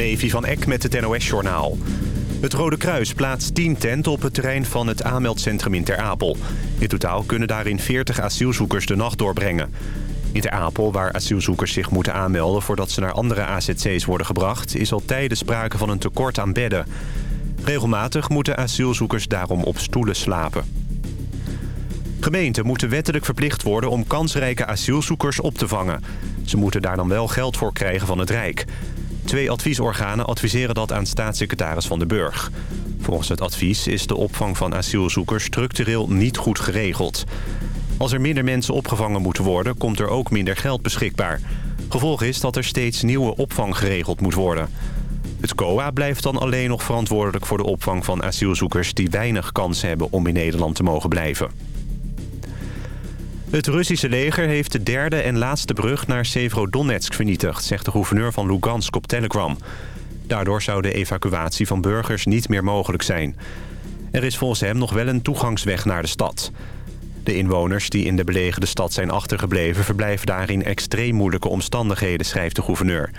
Levi van Eck met het NOS-journaal. Het Rode Kruis plaatst 10 tenten op het terrein van het aanmeldcentrum in Ter Apel. In totaal kunnen daarin 40 asielzoekers de nacht doorbrengen. In Ter Apel, waar asielzoekers zich moeten aanmelden... voordat ze naar andere AZC's worden gebracht... is al tijden sprake van een tekort aan bedden. Regelmatig moeten asielzoekers daarom op stoelen slapen. Gemeenten moeten wettelijk verplicht worden om kansrijke asielzoekers op te vangen. Ze moeten daar dan wel geld voor krijgen van het Rijk. Twee adviesorganen adviseren dat aan staatssecretaris Van den Burg. Volgens het advies is de opvang van asielzoekers structureel niet goed geregeld. Als er minder mensen opgevangen moeten worden, komt er ook minder geld beschikbaar. Gevolg is dat er steeds nieuwe opvang geregeld moet worden. Het COA blijft dan alleen nog verantwoordelijk voor de opvang van asielzoekers... die weinig kans hebben om in Nederland te mogen blijven. Het Russische leger heeft de derde en laatste brug naar Severodonetsk vernietigd... zegt de gouverneur van Lugansk op Telegram. Daardoor zou de evacuatie van burgers niet meer mogelijk zijn. Er is volgens hem nog wel een toegangsweg naar de stad. De inwoners die in de belegerde stad zijn achtergebleven... verblijven daar in extreem moeilijke omstandigheden, schrijft de gouverneur.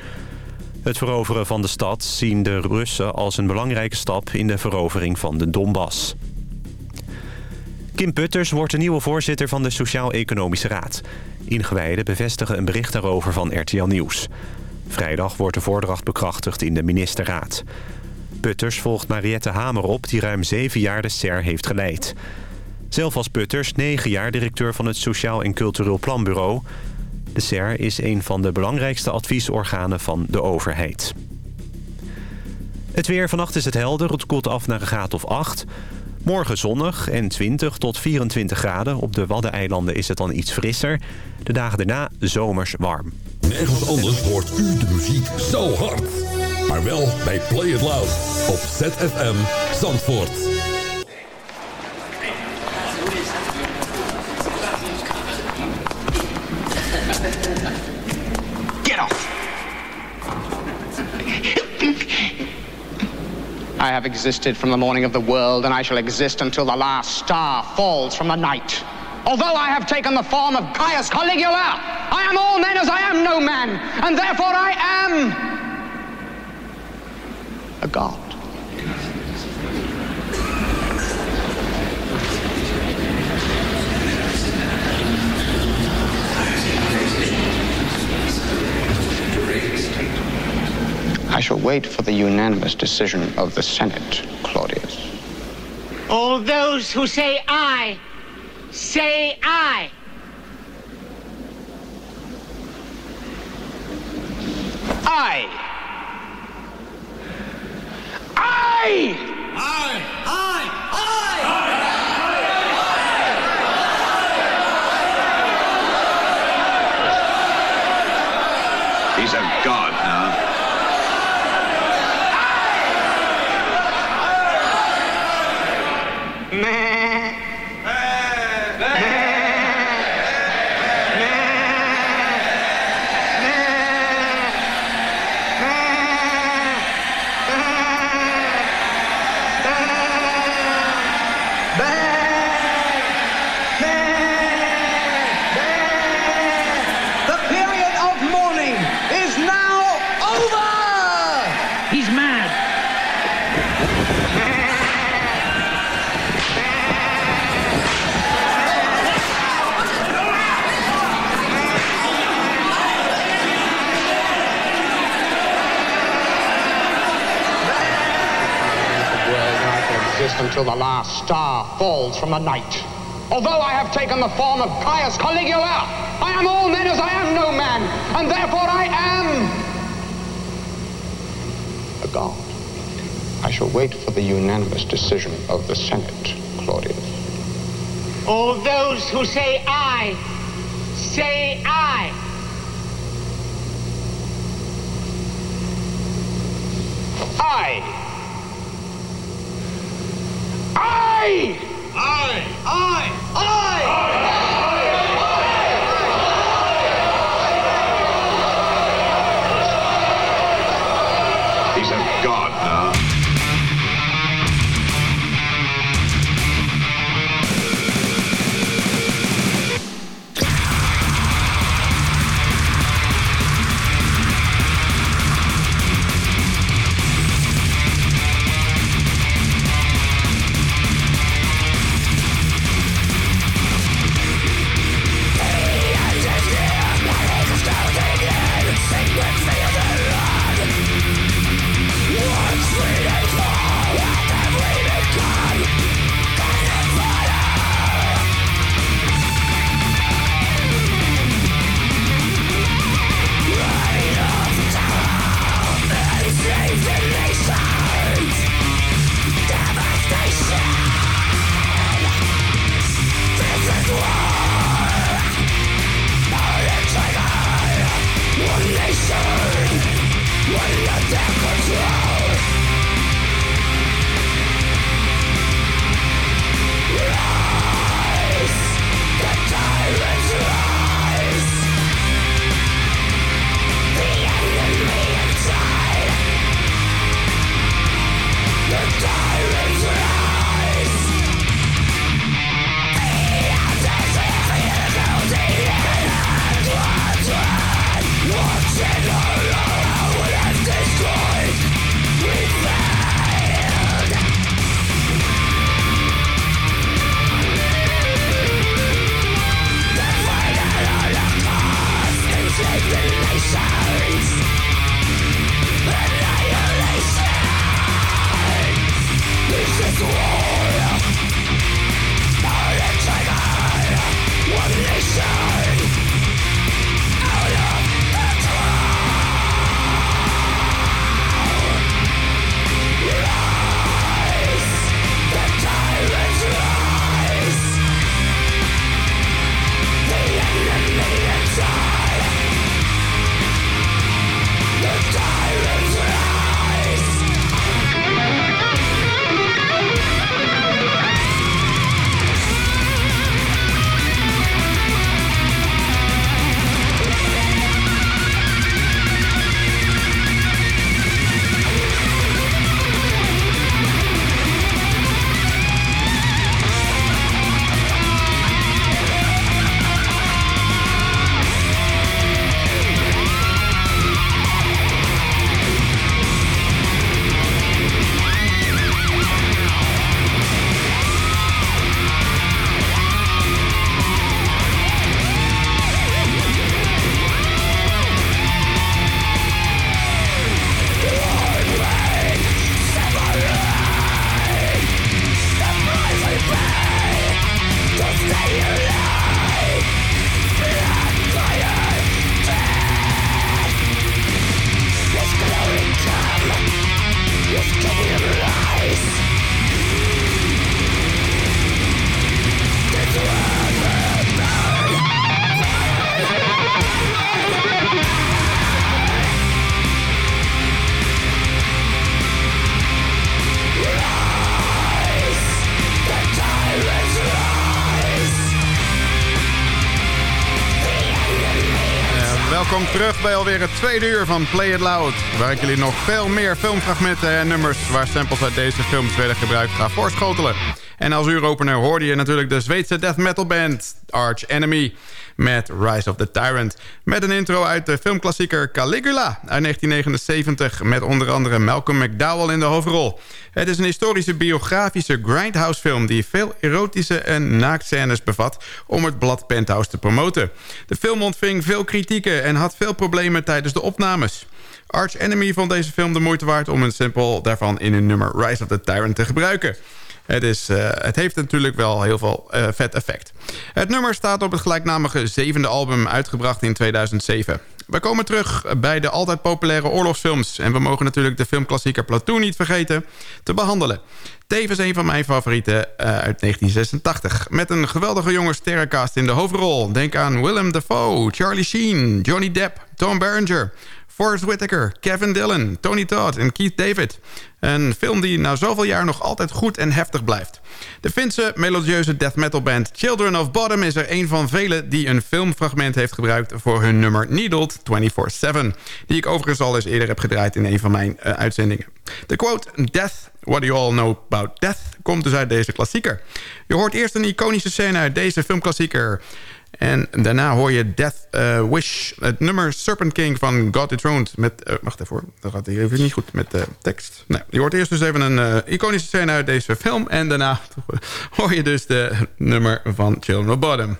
Het veroveren van de stad zien de Russen als een belangrijke stap... in de verovering van de Donbass. Kim Putters wordt de nieuwe voorzitter van de Sociaal-Economische Raad. Ingewijden bevestigen een bericht daarover van RTL Nieuws. Vrijdag wordt de voordracht bekrachtigd in de ministerraad. Putters volgt Mariette Hamer op, die ruim zeven jaar de SER heeft geleid. Zelf was Putters negen jaar directeur van het Sociaal en Cultureel Planbureau. De SER is een van de belangrijkste adviesorganen van de overheid. Het weer vannacht is het helder, het koelt af naar een graad of 8. Morgen zonnig en 20 tot 24 graden. Op de Waddeneilanden is het dan iets frisser. De dagen daarna zomers warm. Nergens anders hoort u de muziek zo hard. Maar wel bij Play It Loud op ZFM Zandvoort. I have existed from the morning of the world, and I shall exist until the last star falls from the night. Although I have taken the form of Caius Caligula, I am all men as I am no man, and therefore I am a god. I shall wait for the unanimous decision of the Senate, Claudius. All those who say aye, say aye. Aye. Aye! Aye! Aye! Aye! Until the last star falls from the night. Although I have taken the form of Caius Caligula, I am all men as I am no man, and therefore I am a god. I shall wait for the unanimous decision of the Senate, Claudius. All those who say aye, say aye. Aye! Aye! Aye! Aye! Aye! Alweer het tweede uur van Play It Loud. Waar ik jullie nog veel meer filmfragmenten en nummers... waar samples uit deze films werden gebruikt ga voorschotelen. En als uuropener hoorde je natuurlijk de Zweedse death metal band Arch Enemy... met Rise of the Tyrant. Met een intro uit de filmklassieker Caligula uit 1979... met onder andere Malcolm McDowell in de hoofdrol. Het is een historische biografische grindhouse film... die veel erotische en naaktscènes bevat... om het blad Penthouse te promoten. De film ontving veel kritieken en had veel problemen tijdens de opnames. Arch Enemy vond deze film de moeite waard om een sample daarvan in hun nummer Rise of the Tyrant te gebruiken. Het, is, uh, het heeft natuurlijk wel heel veel uh, vet effect. Het nummer staat op het gelijknamige zevende album uitgebracht in 2007. We komen terug bij de altijd populaire oorlogsfilms... en we mogen natuurlijk de filmklassieker Platoon niet vergeten te behandelen. Tevens een van mijn favorieten uh, uit 1986. Met een geweldige jonge sterrencast in de hoofdrol. Denk aan Willem Dafoe, Charlie Sheen, Johnny Depp, Tom Berenger... Forrest Whitaker, Kevin Dillon, Tony Todd en Keith David. Een film die na zoveel jaar nog altijd goed en heftig blijft. De Finse melodieuze death metal band Children of Bottom... is er een van velen die een filmfragment heeft gebruikt... voor hun nummer Needled 24-7. Die ik overigens al eens eerder heb gedraaid in een van mijn uh, uitzendingen. De quote Death, what do you all know about death... komt dus uit deze klassieker. Je hoort eerst een iconische scène uit deze filmklassieker... En daarna hoor je Death uh, Wish, het nummer Serpent King van God Dethroned. Met, uh, wacht even dat gaat hier even niet goed met de tekst. Je hoort eerst dus even een uh, iconische scène uit deze film. En daarna hoor je dus de nummer van Children of Bottom.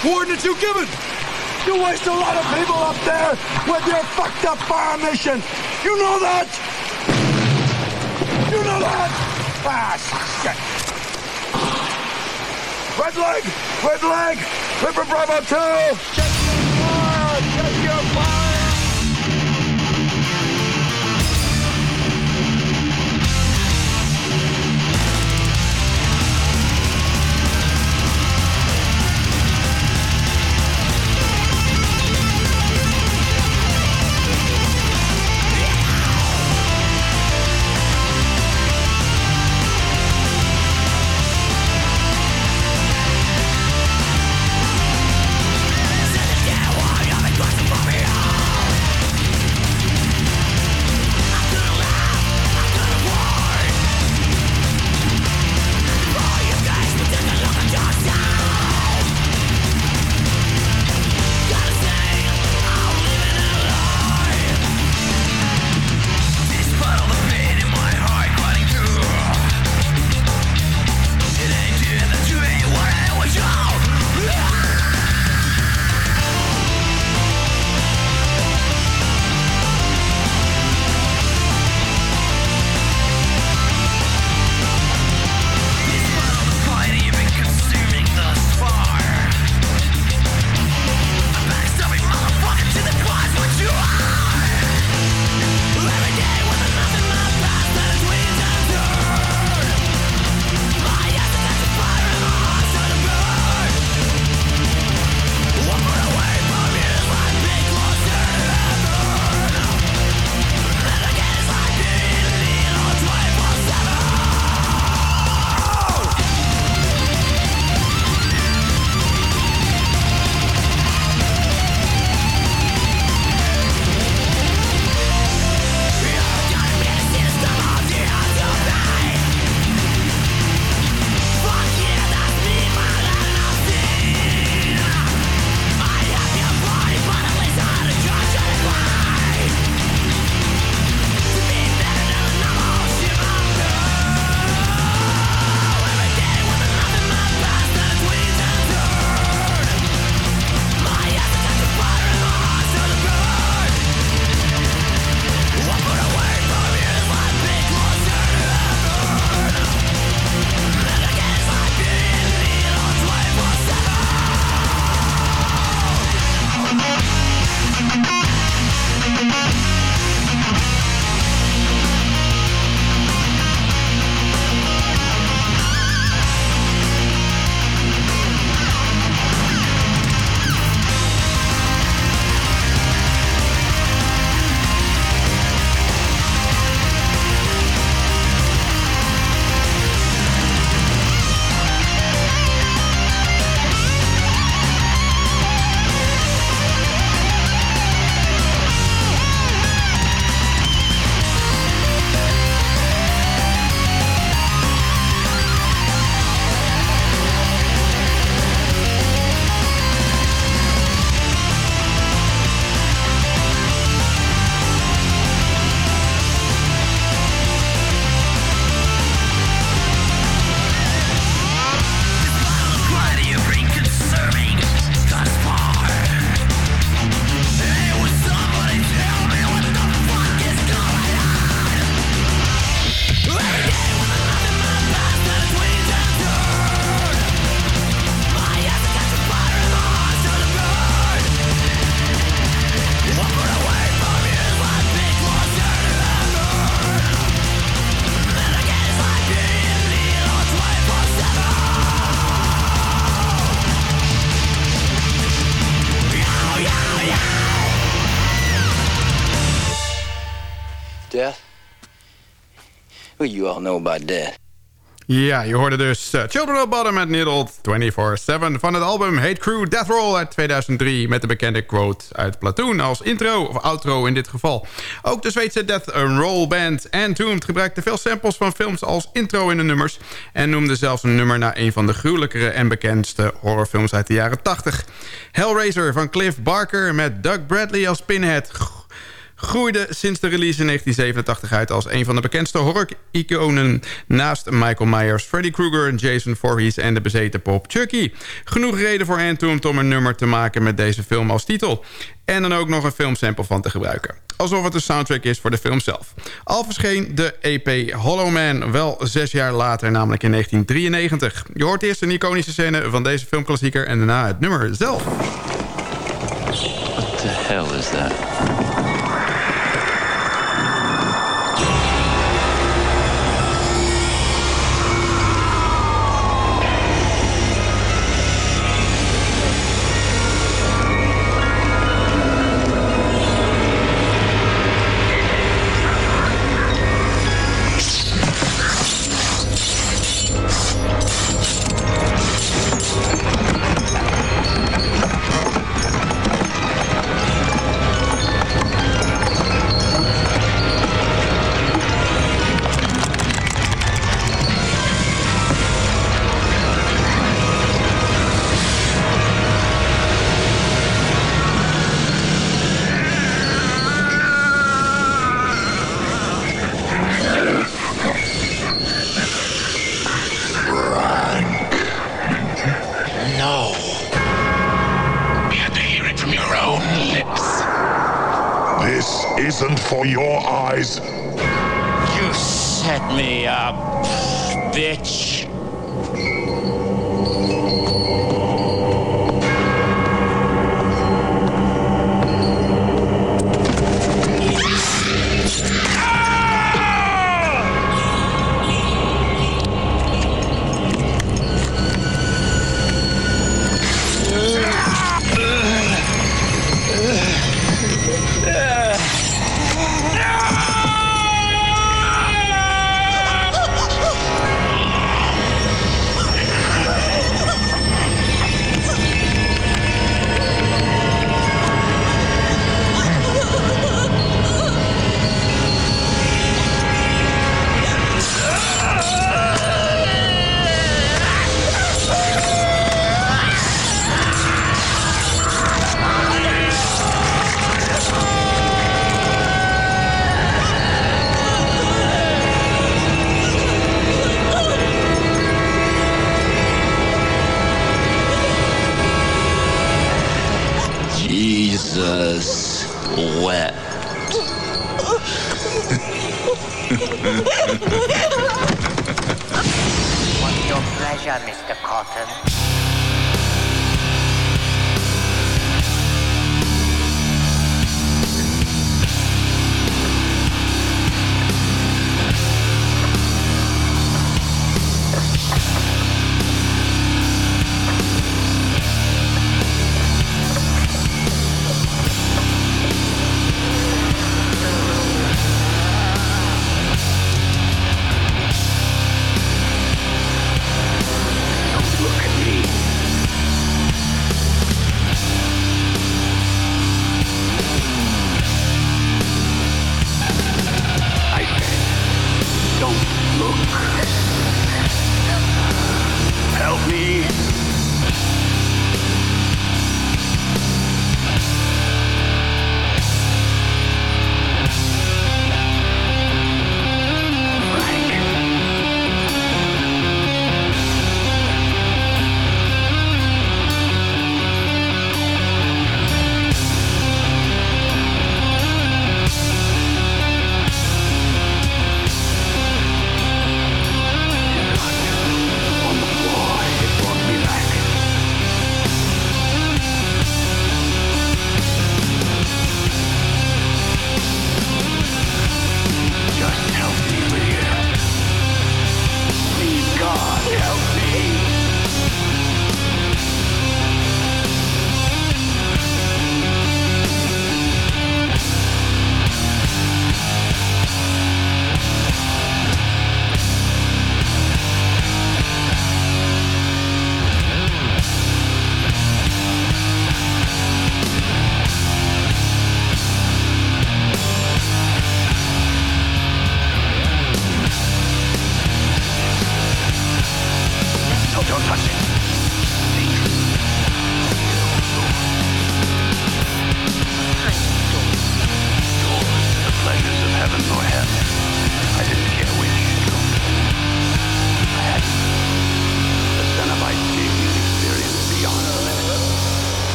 Coordinates you given? You waste a lot of people up there with your fucked up fire mission. You know that? You know that? Ah, shit. Red leg! Red leg! Ripper Bravo 2! Check You all know about death. Ja, je hoorde dus uh, Children of Bottom met Needled 24-7 van het album Hate Crew Death Roll uit 2003... met de bekende quote uit Platoon als intro of outro in dit geval. Ook de Zweedse Death Roll Band Entombed gebruikte veel samples van films als intro in de nummers... en noemde zelfs een nummer naar een van de gruwelijkere en bekendste horrorfilms uit de jaren 80. Hellraiser van Cliff Barker met Doug Bradley als Pinhead groeide sinds de release in 1987 uit als een van de bekendste horror-iconen... naast Michael Myers, Freddy Krueger, Jason Voorhees en de bezeten pop Chucky. Genoeg reden voor Entombed om een nummer te maken met deze film als titel. En dan ook nog een filmsample van te gebruiken. Alsof het een soundtrack is voor de film zelf. Al verscheen de EP Hollow Man wel zes jaar later, namelijk in 1993. Je hoort eerst een iconische scène van deze filmklassieker... en daarna het nummer zelf. What the hell is that?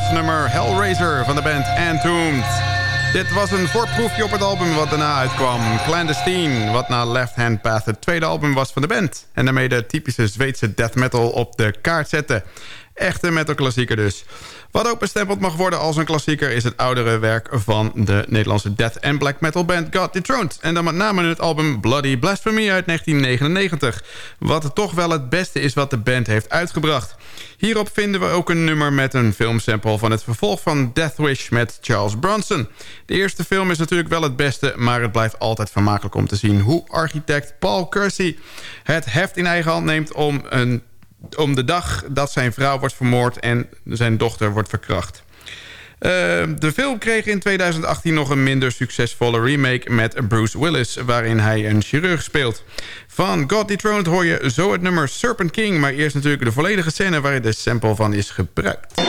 Nummer Hellraiser van de band Entombed. Dit was een voorproefje op het album wat daarna uitkwam. Clandestine, wat na Left Hand Path het tweede album was van de band. En daarmee de typische Zweedse death metal op de kaart zette. Echte metal klassieker dus. Wat ook bestempeld mag worden als een klassieker... is het oudere werk van de Nederlandse death and black metal band God Dethroned. En dan met name het album Bloody Blasphemy uit 1999. Wat toch wel het beste is wat de band heeft uitgebracht. Hierop vinden we ook een nummer met een filmsample... van het vervolg van Death Wish met Charles Bronson. De eerste film is natuurlijk wel het beste... maar het blijft altijd vermakelijk om te zien... hoe architect Paul Kersey het heft in eigen hand neemt... om een om de dag dat zijn vrouw wordt vermoord en zijn dochter wordt verkracht. Uh, de film kreeg in 2018 nog een minder succesvolle remake met Bruce Willis... waarin hij een chirurg speelt. Van God Dethroned hoor je zo het nummer Serpent King... maar eerst natuurlijk de volledige scène waar de sample van is gebruikt.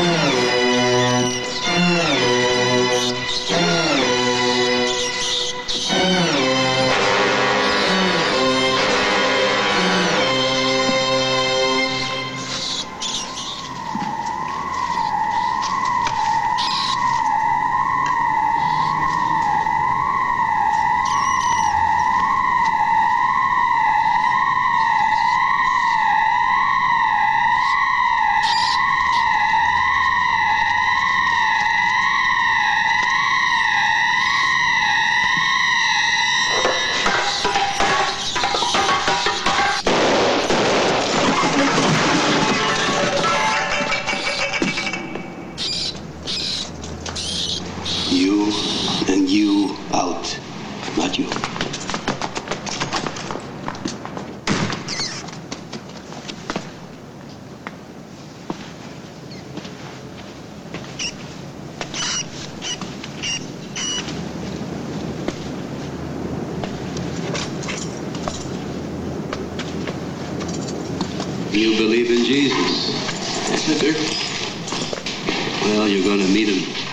you're going to meet him.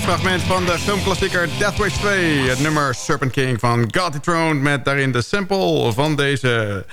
Fragment van de filmklassieker Death Wish 2... het nummer Serpent King van God Dethroned... met daarin de sample van deze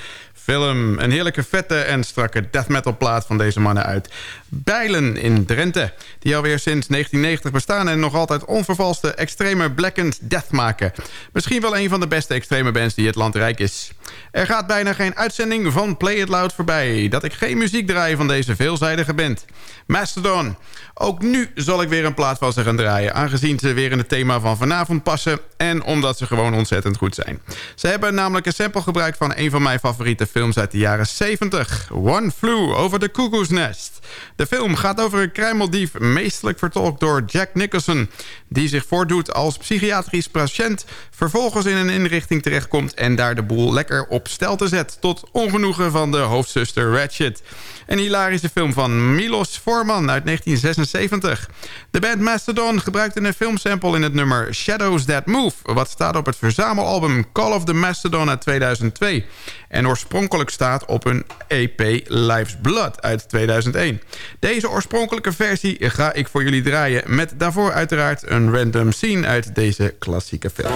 film. Een heerlijke vette en strakke death metal plaat van deze mannen uit Bijlen in Drenthe. Die alweer sinds 1990 bestaan en nog altijd onvervalste extreme blackened death maken. Misschien wel een van de beste extreme bands die het land rijk is. Er gaat bijna geen uitzending van Play It Loud voorbij... dat ik geen muziek draai van deze veelzijdige band. Mastodon. Ook nu zal ik weer een plaat van ze gaan draaien... aangezien ze weer in het thema van vanavond passen... en omdat ze gewoon ontzettend goed zijn. Ze hebben namelijk een sample gebruikt van een van mijn favoriete films uit de jaren 70. One Flew Over the Cuckoo's Nest. De film gaat over een kruimeldief, meestelijk vertolkt door Jack Nicholson... die zich voordoet als psychiatrisch patiënt... vervolgens in een inrichting terechtkomt... en daar de boel lekker op te zet... tot ongenoegen van de hoofdzuster Ratchet. Een hilarische film van Milos Forman uit 1976. De band Mastodon gebruikte een filmsample in het nummer Shadows That Move... wat staat op het verzamelalbum Call of the Mastodon uit 2002... en oorspronkelijk staat op een EP Life's Blood uit 2001. Deze oorspronkelijke versie ga ik voor jullie draaien... met daarvoor uiteraard een random scene uit deze klassieke film.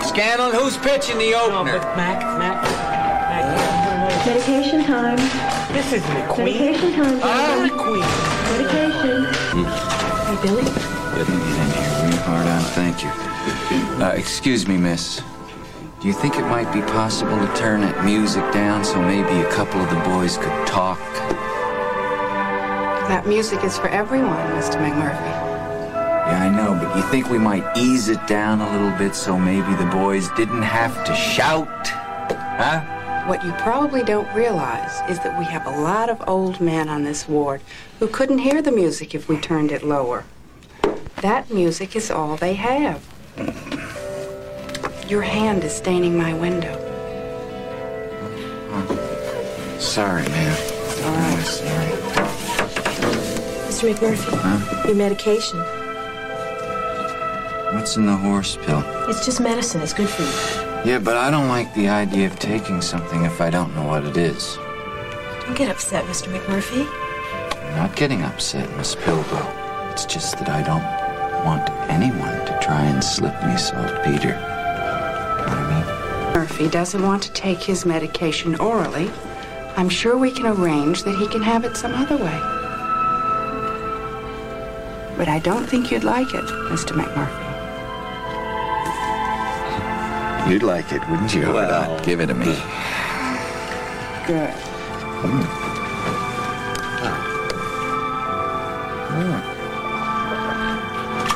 Scandal, who's pitching the opener? No, Mac, Mac, Mac. Medication time. This isn't a queen. Medication time. I'm a queen. Medication. Hey, Billy. Let me get in here real hard on. Thank you. Uh, excuse me, miss. Do you think it might be possible to turn that music down so maybe a couple of the boys could talk? That music is for everyone, Mr. McMurphy. Yeah, I know, but you think we might ease it down a little bit so maybe the boys didn't have to shout? Huh? What you probably don't realize is that we have a lot of old men on this ward who couldn't hear the music if we turned it lower. That music is all they have. Your hand is staining my window. Sorry, man. All right. Oh, sorry. Mr. McMurphy, Huh? your medication. What's in the horse pill? It's just medicine. It's good for you. Yeah, but I don't like the idea of taking something if I don't know what it is. Don't get upset, Mr. McMurphy. I'm not getting upset, Miss Pilgrim. It's just that I don't want anyone to try and slip me saltpeter. Know what I mean? Murphy doesn't want to take his medication orally. I'm sure we can arrange that he can have it some other way. But I don't think you'd like it, Mr. McMurphy. You'd like it, wouldn't you? Well, give it to me. Good. Hmm.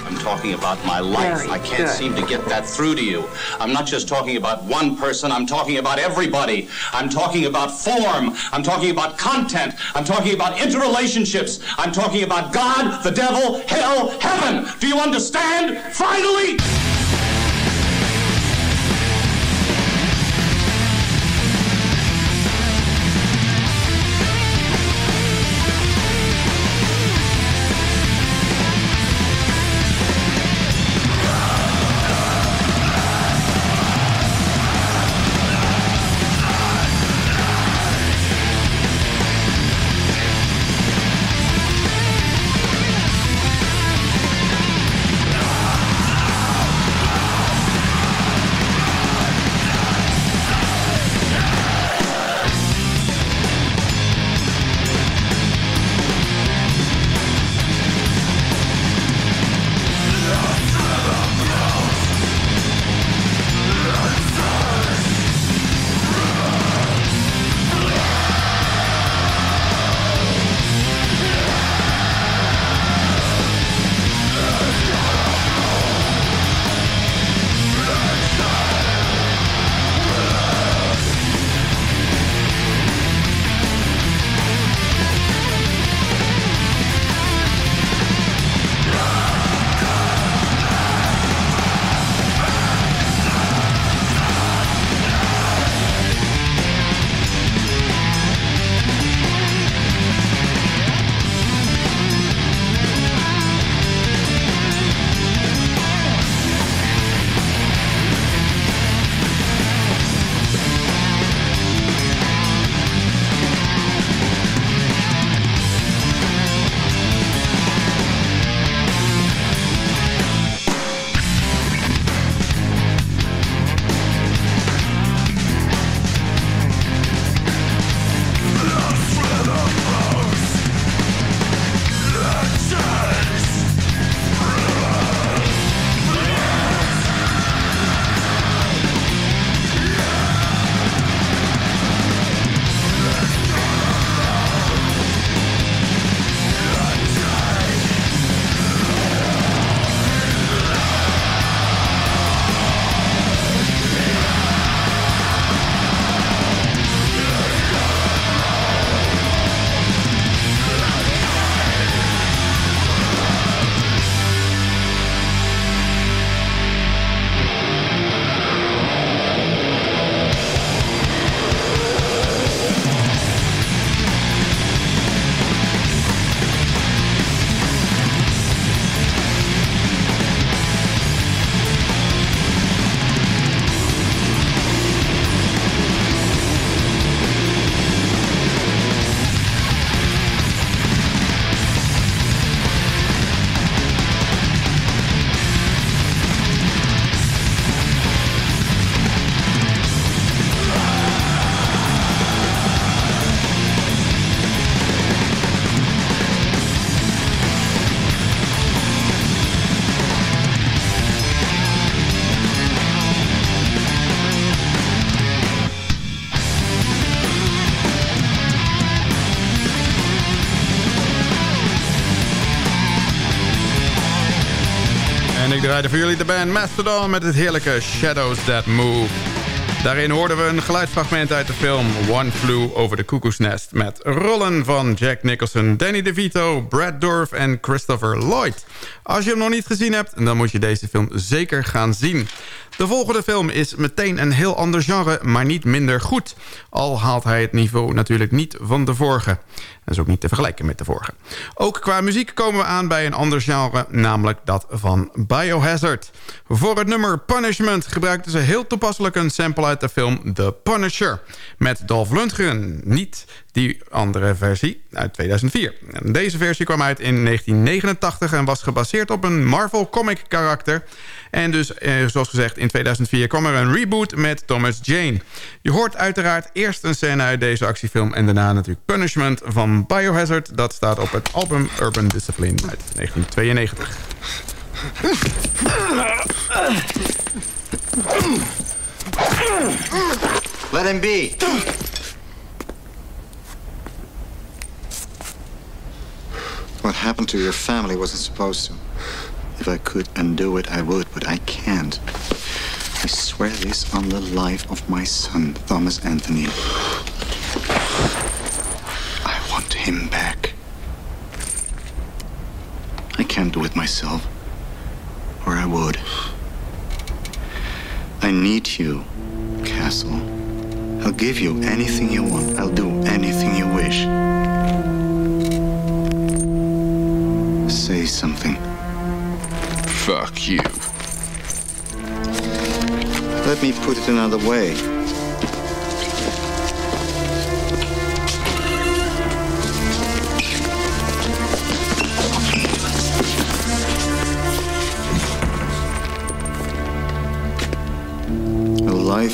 I'm talking about my life. Very I can't good. seem to get that through to you. I'm not just talking about one person, I'm talking about everybody. I'm talking about form. I'm talking about content. I'm talking about interrelationships. I'm talking about God, the devil, hell, heaven. Do you understand? Finally! Draaide voor jullie de band Mastodon met het heerlijke Shadows That Move. Daarin hoorden we een geluidsfragment uit de film One Flew Over the Cuckoo's Nest... met rollen van Jack Nicholson, Danny DeVito, Brad Dourif en Christopher Lloyd. Als je hem nog niet gezien hebt, dan moet je deze film zeker gaan zien. De volgende film is meteen een heel ander genre, maar niet minder goed. Al haalt hij het niveau natuurlijk niet van de vorige. Dat is ook niet te vergelijken met de vorige. Ook qua muziek komen we aan bij een ander genre, namelijk dat van Biohazard. Voor het nummer Punishment gebruikten ze heel toepasselijk een sample uit de film The Punisher. Met Dolph Lundgren, niet die andere versie uit 2004. Deze versie kwam uit in 1989 en was gebaseerd op een Marvel comic karakter. En dus, eh, zoals gezegd, in 2004 kwam er een reboot met Thomas Jane. Je hoort uiteraard eerst een scène uit deze actiefilm... en daarna natuurlijk Punishment van Biohazard. Dat staat op het album Urban Discipline uit 1992. Let him be. What happened to your family wasn't supposed to. If I could undo it, I would, but I can't. I swear this on the life of my son, Thomas Anthony. I want him back. I can't do it myself, or I would. I need you, Castle. I'll give you anything you want. I'll do anything you wish. Say something. Fuck you. Let me put it another way.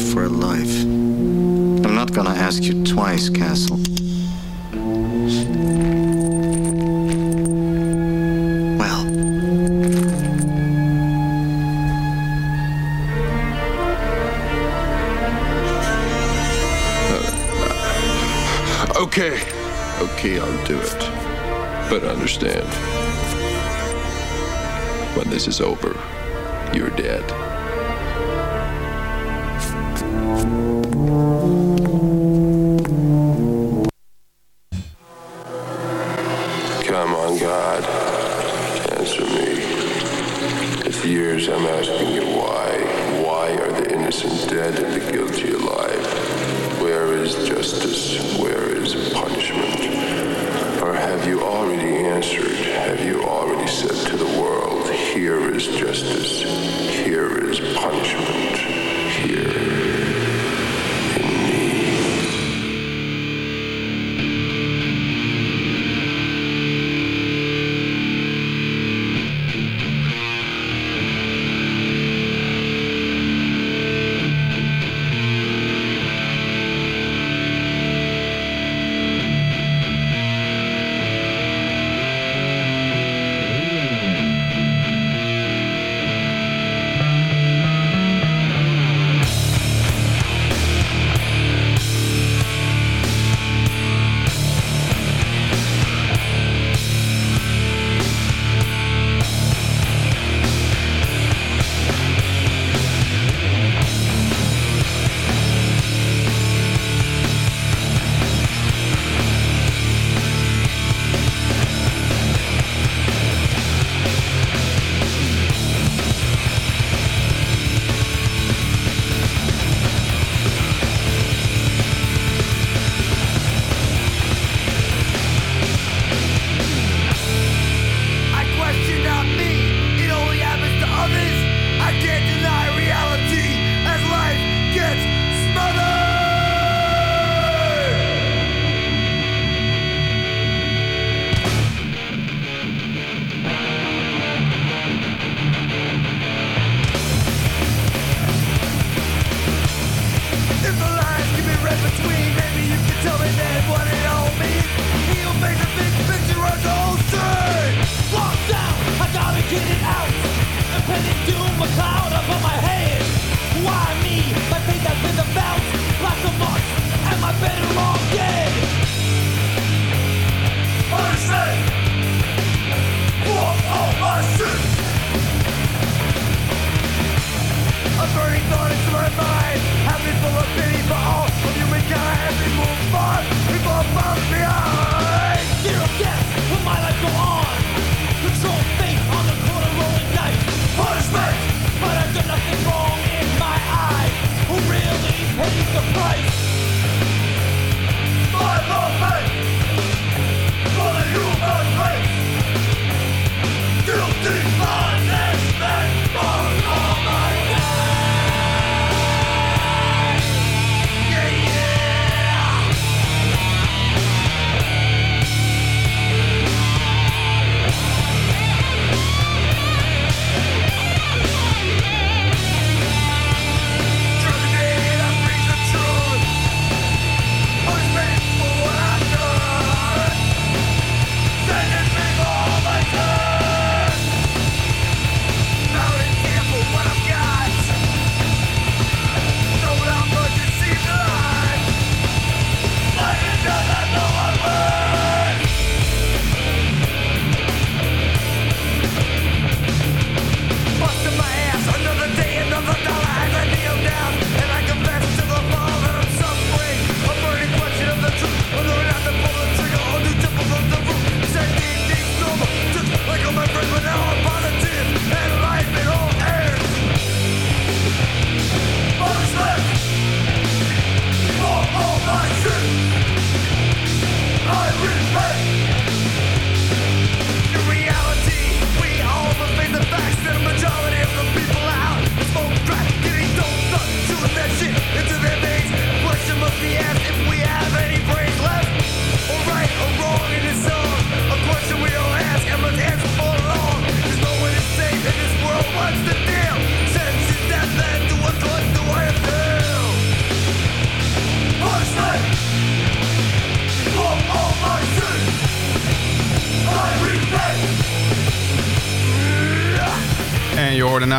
For a life. I'm not gonna ask you twice, Castle. Well, uh, uh, Okay. Okay, I'll do it. But understand. When this is over, you're dead.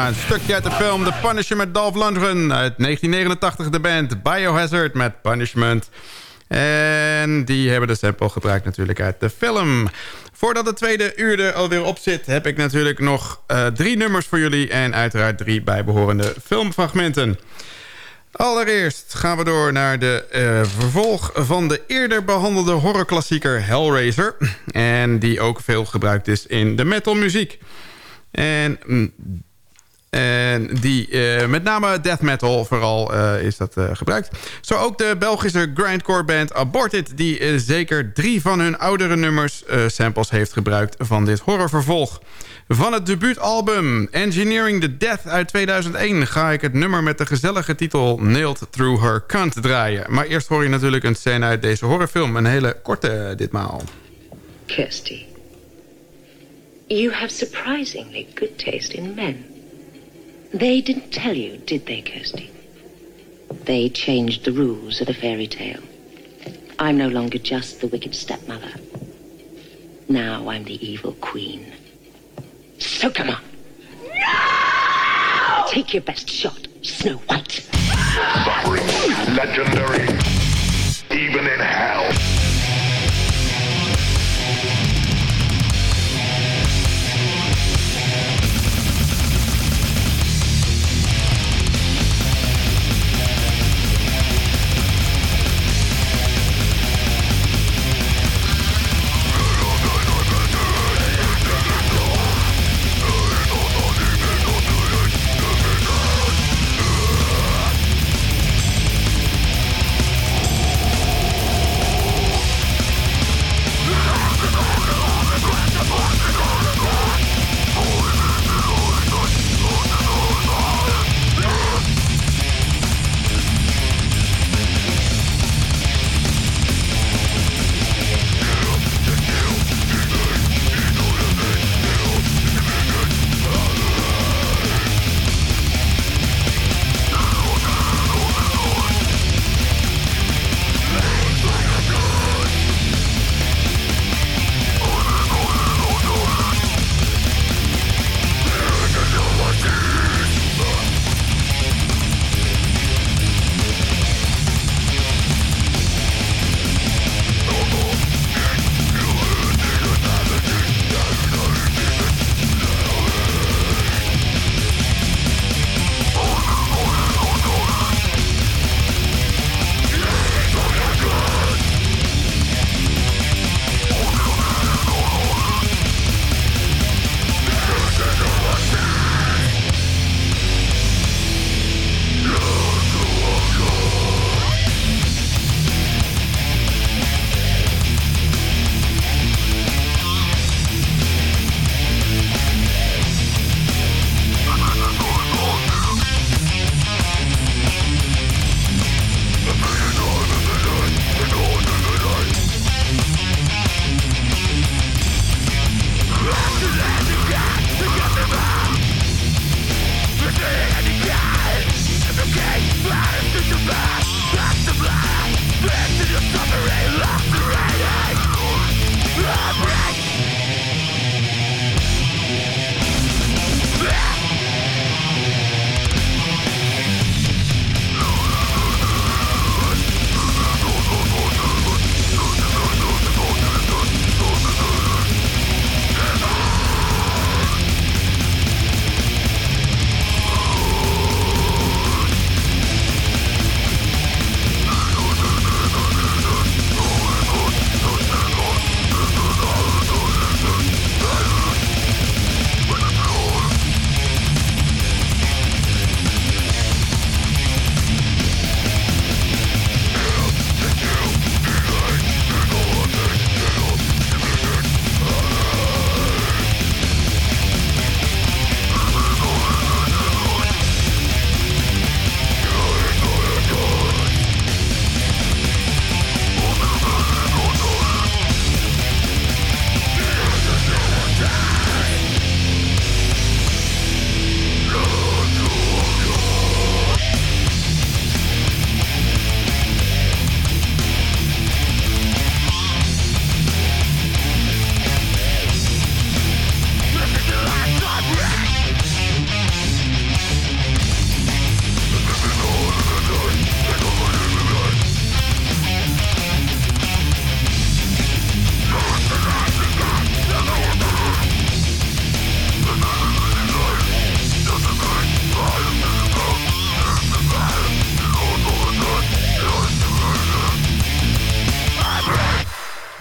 Een stukje uit de film The Punisher met Dolph Lundgren. Uit 1989 de band Biohazard met Punishment. En die hebben de sample gebruikt natuurlijk uit de film. Voordat de tweede uur er alweer op zit... heb ik natuurlijk nog uh, drie nummers voor jullie... en uiteraard drie bijbehorende filmfragmenten. Allereerst gaan we door naar de uh, vervolg van de eerder behandelde horrorklassieker Hellraiser. En die ook veel gebruikt is in de metalmuziek. En mm, en die uh, met name death metal vooral uh, is dat uh, gebruikt. Zo ook de Belgische grindcore band Aborted... die zeker drie van hun oudere nummers samples heeft gebruikt van dit horrorvervolg. Van het debuutalbum Engineering the Death uit 2001... ga ik het nummer met de gezellige titel Nailed Through Her Cunt draaien. Maar eerst hoor je natuurlijk een scène uit deze horrorfilm. Een hele korte ditmaal. Kirsty, you have surprisingly good taste in men. They didn't tell you, did they, Kirsty? They changed the rules of the fairy tale. I'm no longer just the wicked stepmother. Now I'm the evil queen. So come on. No! Take your best shot, Snow White. Suffering legendary, even in hell.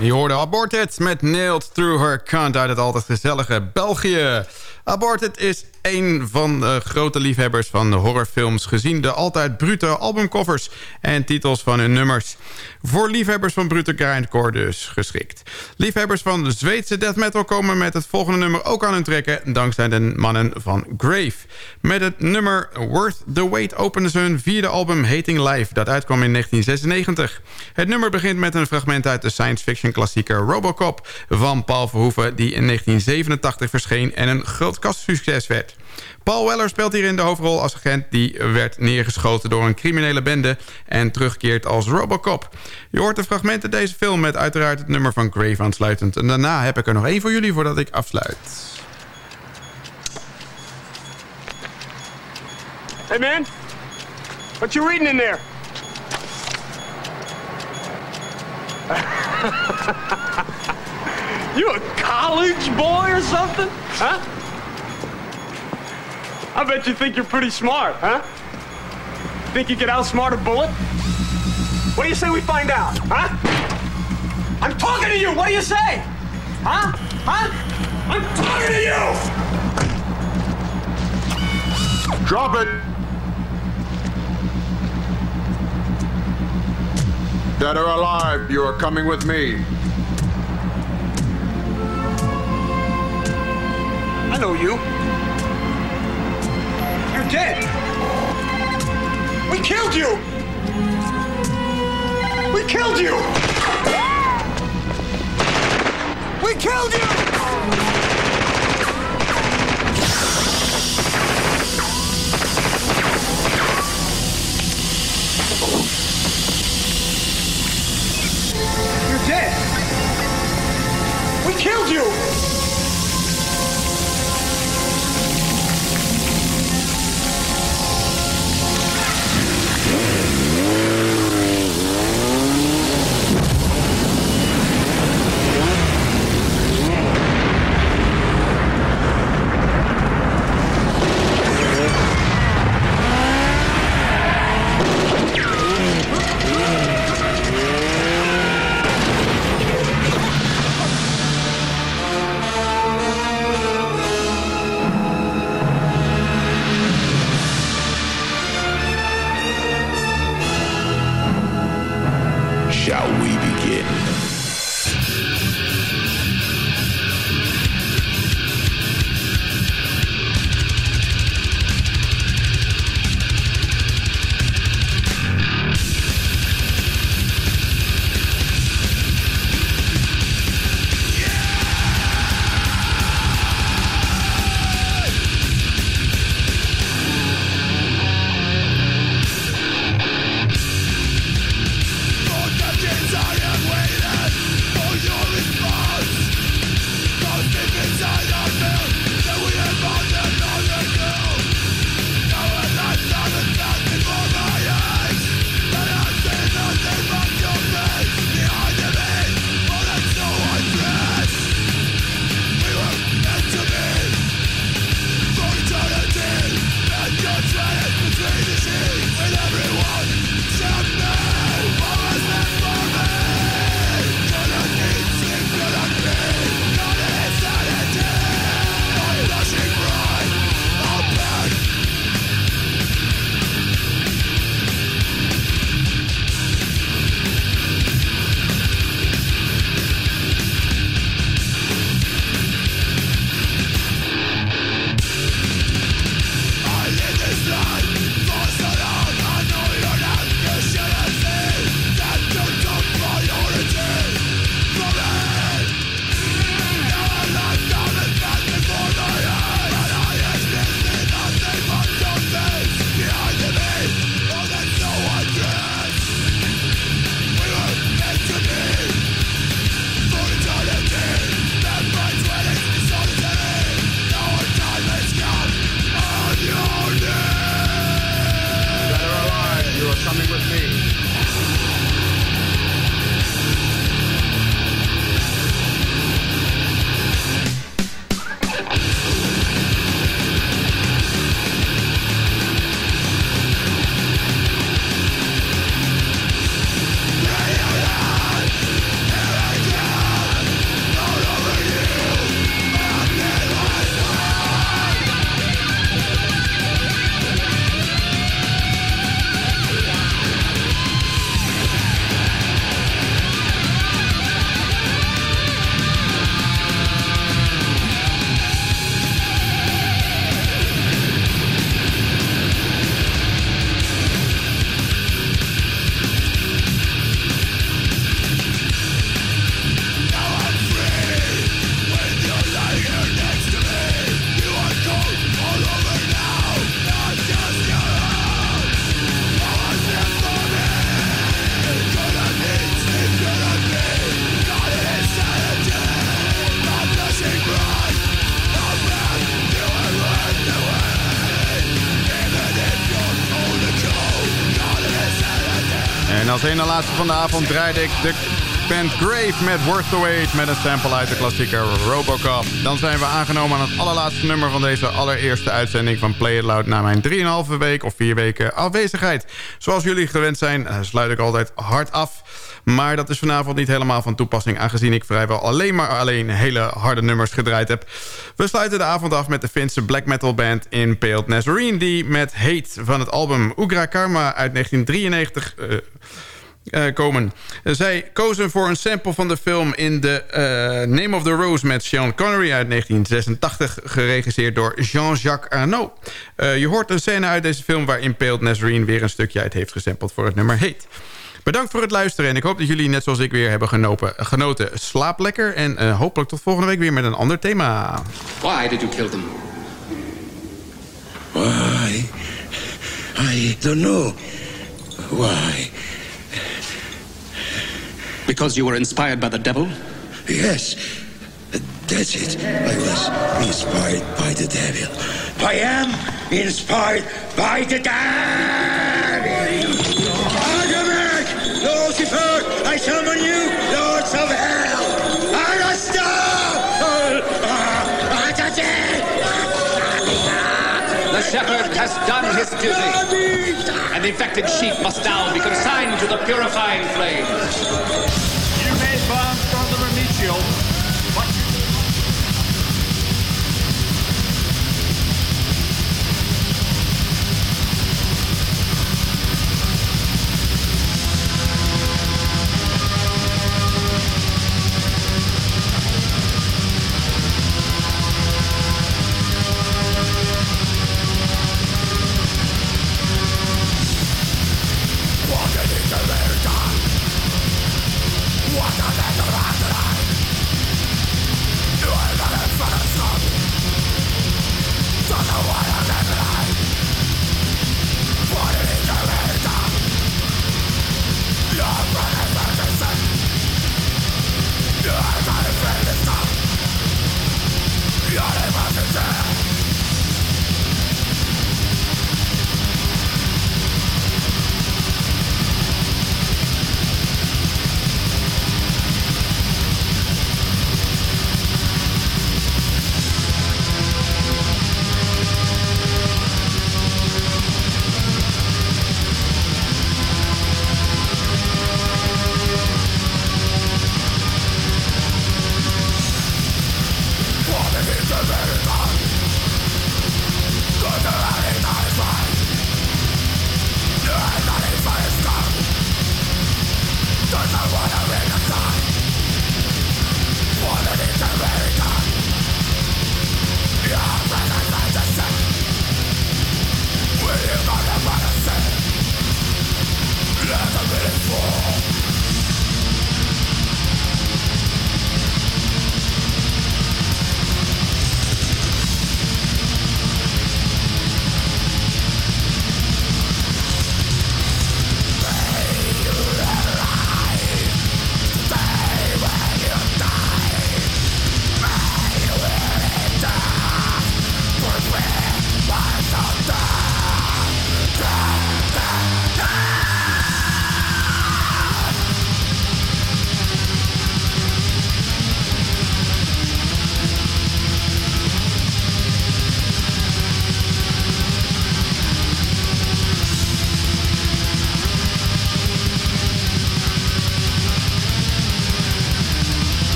Je hoorde Aborted met Nailed Through Her Cunt uit het altijd gezellige België. Aborted is een van de grote liefhebbers van horrorfilms... gezien de altijd brute albumcovers en titels van hun nummers. Voor liefhebbers van brute grindcore dus geschikt. Liefhebbers van de Zweedse death metal komen met het volgende nummer ook aan hun trekken... dankzij de mannen van Grave. Met het nummer Worth the Wait openen ze hun vierde album Hating Life... dat uitkwam in 1996. Het nummer begint met een fragment uit de science fiction klassieker Robocop... van Paul Verhoeven die in 1987 verscheen en een groot kastsucces werd. Paul Weller speelt hierin de hoofdrol als agent... die werd neergeschoten door een criminele bende... en terugkeert als Robocop. Je hoort de fragmenten deze film met uiteraard het nummer van Grave aansluitend. En daarna heb ik er nog één voor jullie voordat ik afsluit. Hey man, what you reading in there? you a college boy or something? Huh? I bet you think you're pretty smart, huh? Think you could outsmart a bullet? What do you say we find out, huh? I'm talking to you! What do you say? Huh? Huh? I'm talking to you! Drop it! Dead or alive, you are coming with me. I know you. Dead. We killed you. We killed you. We killed you. Ene laatste van de avond draaide ik de band Grave met Worth the Wait... met een sample uit de klassieker Robocop. Dan zijn we aangenomen aan het allerlaatste nummer van deze allereerste uitzending van Play It Loud... na mijn 3,5 week of 4 weken afwezigheid. Zoals jullie gewend zijn, eh, sluit ik altijd hard af... Maar dat is vanavond niet helemaal van toepassing... aangezien ik vrijwel alleen maar alleen hele harde nummers gedraaid heb. We sluiten de avond af met de Finse black metal band Impaled Nazarene... die met Hate van het album Ugra Karma uit 1993... Uh, uh, komen. Zij kozen voor een sample van de film in de uh, Name of the Rose... met Sean Connery uit 1986, geregisseerd door Jean-Jacques Arnaud. Uh, je hoort een scène uit deze film waar Impaled Nazarene... weer een stukje uit heeft gesampled voor het nummer Hate. Bedankt voor het luisteren en ik hoop dat jullie net zoals ik weer hebben genopen, genoten. Slaap lekker en uh, hopelijk tot volgende week weer met een ander thema. Why did you kill them? Why? I don't know. Why? Because you were inspired by the devil? Yes, that's it. I was inspired by the devil. I am inspired by the devil! Lucifer, I summon you, lords of hell! Oh, the shepherd has done his duty, and the infected sheep must now be consigned to the purifying flames. You